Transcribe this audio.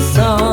song.